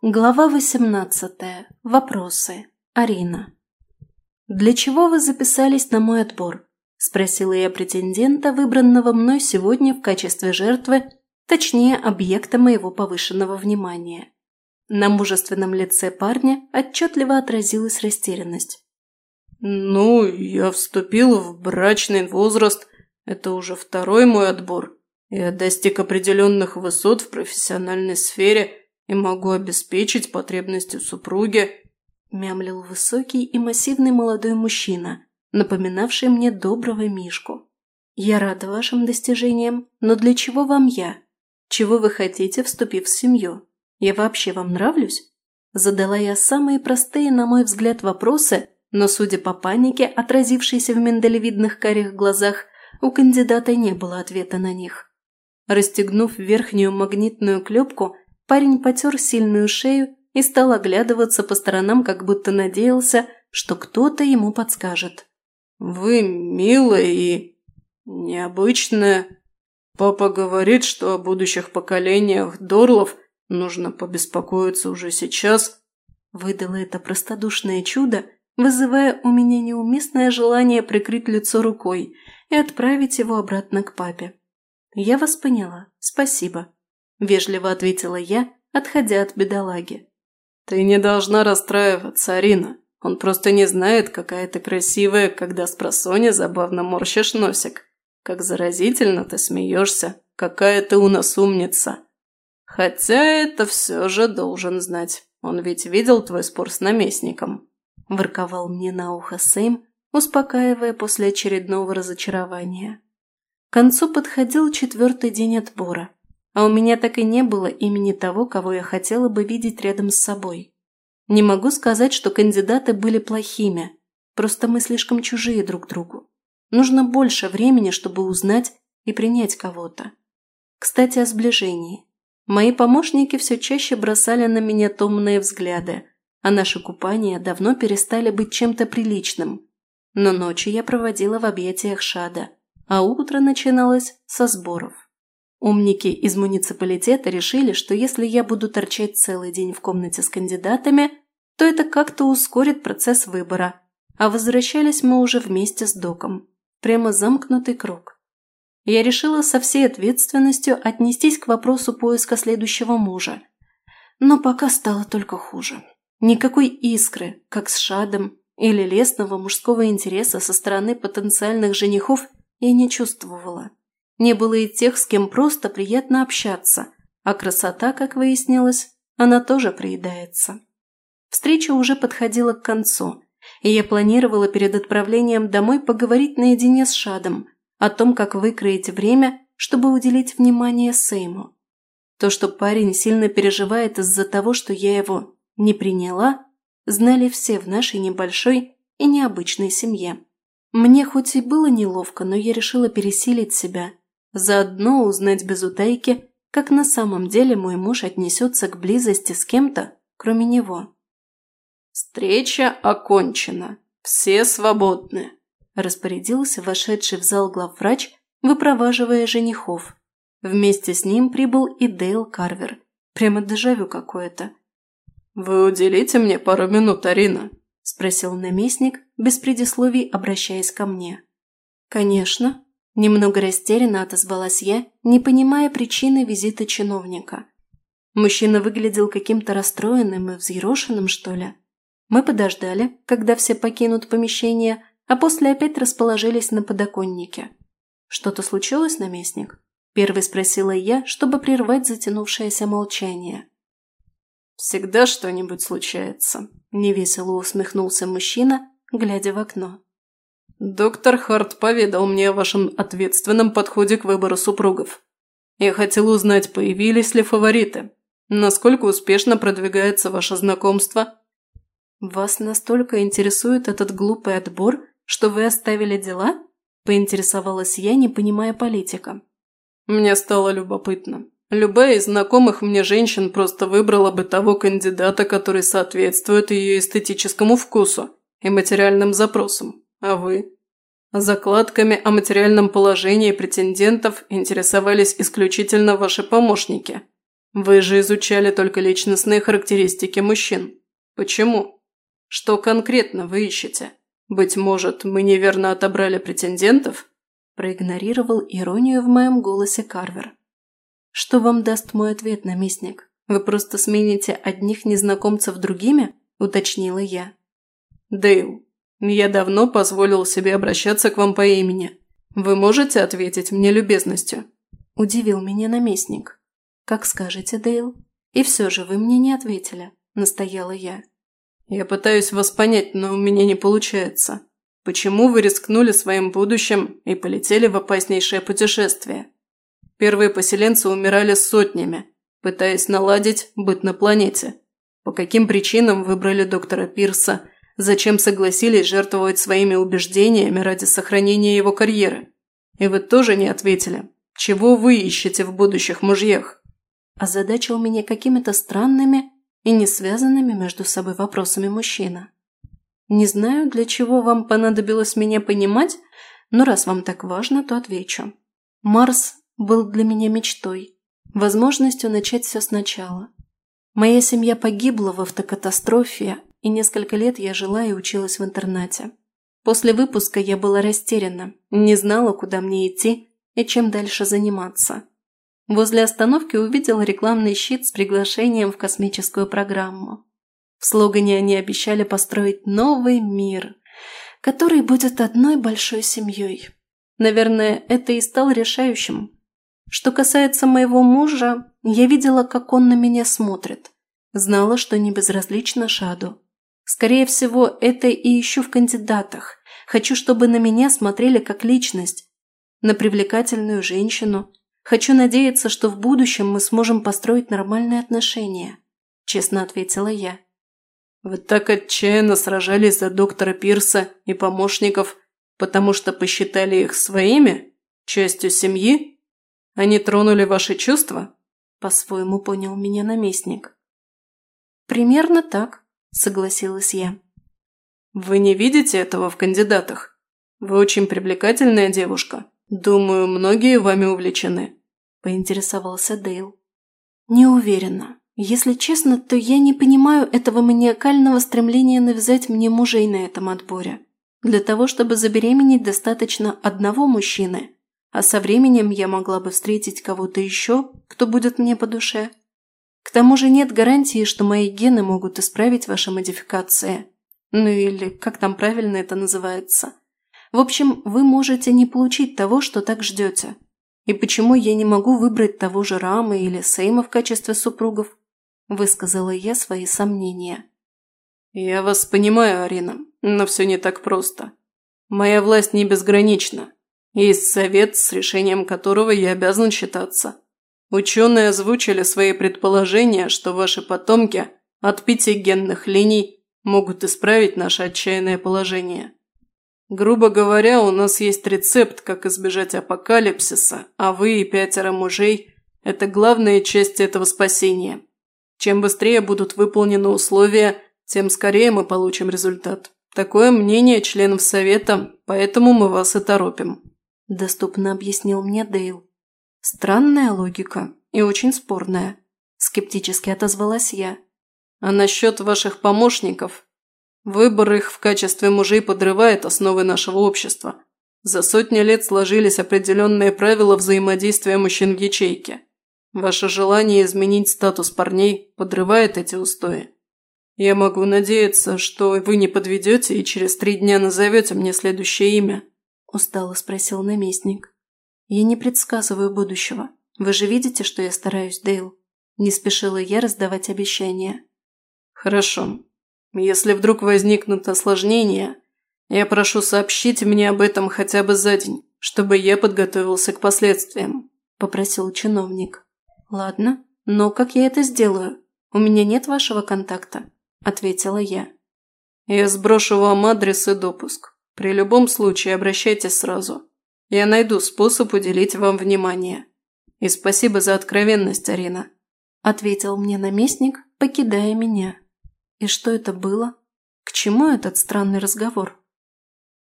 Глава 18. Вопросы. Арина. «Для чего вы записались на мой отбор?» – спросила я претендента, выбранного мной сегодня в качестве жертвы, точнее, объекта моего повышенного внимания. На мужественном лице парня отчетливо отразилась растерянность. «Ну, я вступил в брачный возраст. Это уже второй мой отбор. Я достиг определенных высот в профессиональной сфере – и могу обеспечить потребности супруги», – мямлил высокий и массивный молодой мужчина, напоминавший мне доброго Мишку. «Я рада вашим достижениям, но для чего вам я? Чего вы хотите, вступив в семью? Я вообще вам нравлюсь?» Задала я самые простые, на мой взгляд, вопросы, но, судя по панике, отразившейся в миндалевидных карих глазах, у кандидата не было ответа на них. Расстегнув верхнюю магнитную клепку, Парень потер сильную шею и стал оглядываться по сторонам, как будто надеялся, что кто-то ему подскажет. «Вы милая и необычная. Папа говорит, что о будущих поколениях Дорлов нужно побеспокоиться уже сейчас», выдало это простодушное чудо, вызывая у меня неуместное желание прикрыть лицо рукой и отправить его обратно к папе. «Я вас поняла. Спасибо». – вежливо ответила я, отходя от бедолаги. «Ты не должна расстраиваться, Арина. Он просто не знает, какая ты красивая, когда с просони забавно морщишь носик. Как заразительно ты смеешься, какая ты у нас умница. Хотя это все же должен знать. Он ведь видел твой спор с наместником». Ворковал мне на ухо Сэм, успокаивая после очередного разочарования. К концу подходил четвертый день отбора – а у меня так и не было имени того, кого я хотела бы видеть рядом с собой. Не могу сказать, что кандидаты были плохими, просто мы слишком чужие друг другу. Нужно больше времени, чтобы узнать и принять кого-то. Кстати, о сближении. Мои помощники все чаще бросали на меня томные взгляды, а наши купания давно перестали быть чем-то приличным. Но ночи я проводила в объятиях Шада, а утро начиналось со сборов. Умники из муниципалитета решили, что если я буду торчать целый день в комнате с кандидатами, то это как-то ускорит процесс выбора, а возвращались мы уже вместе с доком. Прямо замкнутый круг. Я решила со всей ответственностью отнестись к вопросу поиска следующего мужа. Но пока стало только хуже. Никакой искры, как с Шадом, или лесного мужского интереса со стороны потенциальных женихов я не чувствовала. Не было и тех, с кем просто приятно общаться, а красота, как выяснилось, она тоже приедается. Встреча уже подходила к концу, и я планировала перед отправлением домой поговорить наедине с Шадом о том, как выкроить время, чтобы уделить внимание Сейму. То, что парень сильно переживает из-за того, что я его не приняла, знали все в нашей небольшой и необычной семье. Мне хоть и было неловко, но я решила пересилить себя Заодно узнать без утайки, как на самом деле мой муж отнесется к близости с кем-то, кроме него. «Встреча окончена. Все свободны», – распорядился вошедший в зал главврач, выпроваживая женихов. Вместе с ним прибыл и Дейл Карвер. Прямо дежавю какое-то. «Вы уделите мне пару минут, Арина?» – спросил наместник, без предисловий обращаясь ко мне. «Конечно», Немного растерянно отозвалась я, не понимая причины визита чиновника. Мужчина выглядел каким-то расстроенным и взъерошенным, что ли. Мы подождали, когда все покинут помещение, а после опять расположились на подоконнике. «Что-то случилось, наместник?» – первой спросила я, чтобы прервать затянувшееся молчание. «Всегда что-нибудь случается», – невесело усмехнулся мужчина, глядя в окно. «Доктор Харт поведал мне о вашем ответственном подходе к выбору супругов. Я хотел узнать, появились ли фавориты. Насколько успешно продвигается ваше знакомство?» «Вас настолько интересует этот глупый отбор, что вы оставили дела?» – поинтересовалась я, не понимая политика. Мне стало любопытно. Любая из знакомых мне женщин просто выбрала бы того кандидата, который соответствует ее эстетическому вкусу и материальным запросам. А вы? Закладками о материальном положении претендентов интересовались исключительно ваши помощники. Вы же изучали только личностные характеристики мужчин. Почему? Что конкретно вы ищете? Быть может, мы неверно отобрали претендентов?» Проигнорировал иронию в моем голосе Карвер. «Что вам даст мой ответ, наместник? Вы просто смените одних незнакомцев другими?» – уточнила я. «Дейл, я давно позволил себе обращаться к вам по имени. Вы можете ответить мне любезностью?» – удивил меня наместник. «Как скажете, Дейл. И все же вы мне не ответили», – настояла я. «Я пытаюсь вас понять, но у меня не получается. Почему вы рискнули своим будущим и полетели в опаснейшее путешествие? Первые поселенцы умирали сотнями, пытаясь наладить быт на планете. По каким причинам выбрали доктора Пирса? Зачем согласились жертвовать своими убеждениями ради сохранения его карьеры? И вы тоже не ответили. Чего вы ищете в будущих мужьях? Озадачил меня какими-то странными и не связанными между собой вопросами мужчина. Не знаю, для чего вам понадобилось меня понимать, но раз вам так важно, то отвечу. Марс был для меня мечтой, возможностью начать все сначала. Моя семья погибла в автокатастрофе, и несколько лет я жила и училась в интернате. После выпуска я была растеряна, не знала, куда мне идти и чем дальше заниматься. Возле остановки увидела рекламный щит с приглашением в космическую программу. В слогане они обещали построить новый мир, который будет одной большой семьей. Наверное, это и стало решающим. Что касается моего мужа, я видела, как он на меня смотрит. Знала, что не безразлично Шаду. Скорее всего, это и ищу в кандидатах. Хочу, чтобы на меня смотрели как личность, на привлекательную женщину, Хочу надеяться, что в будущем мы сможем построить нормальные отношения», – честно ответила я. «Вы так отчаянно сражались за доктора Пирса и помощников, потому что посчитали их своими? Частью семьи? Они тронули ваши чувства?» – по-своему понял меня наместник. «Примерно так», – согласилась я. «Вы не видите этого в кандидатах? Вы очень привлекательная девушка. Думаю, многие вами увлечены. – поинтересовался Дейл. «Не уверена. Если честно, то я не понимаю этого маниакального стремления навязать мне мужей на этом отборе. Для того, чтобы забеременеть, достаточно одного мужчины, а со временем я могла бы встретить кого-то еще, кто будет мне по душе. К тому же нет гарантии, что мои гены могут исправить ваши модификации. Ну или как там правильно это называется. В общем, вы можете не получить того, что так ждете. И почему я не могу выбрать того же Рамы или Сейма в качестве супругов? Высказала я свои сомнения. Я вас понимаю, Арина, но все не так просто. Моя власть не безгранична. Есть совет, с решением которого я обязан считаться. Ученые озвучили свои предположения, что ваши потомки от пяти генных линий могут исправить наше отчаянное положение. Грубо говоря, у нас есть рецепт, как избежать апокалипсиса, а вы и пятеро мужей – это главная часть этого спасения. Чем быстрее будут выполнены условия, тем скорее мы получим результат. Такое мнение членов совета, поэтому мы вас и торопим», – доступно объяснил мне Дейл. «Странная логика и очень спорная», – скептически отозвалась я. «А насчет ваших помощников Выбор их в качестве мужей подрывает основы нашего общества. За сотни лет сложились определенные правила взаимодействия мужчин в ячейке. Ваше желание изменить статус парней подрывает эти устои. Я могу надеяться, что вы не подведете и через три дня назовете мне следующее имя?» – устало спросил наместник. «Я не предсказываю будущего. Вы же видите, что я стараюсь, Дейл?» Не спешила я раздавать обещания. «Хорошо. Если вдруг возникнут осложнения, я прошу сообщить мне об этом хотя бы за день, чтобы я подготовился к последствиям», – попросил чиновник. «Ладно, но как я это сделаю? У меня нет вашего контакта», – ответила я. «Я сброшу вам адрес и допуск. При любом случае обращайтесь сразу. Я найду способ уделить вам внимание. И спасибо за откровенность, Арина», – ответил мне наместник, покидая меня. И что это было? К чему этот странный разговор?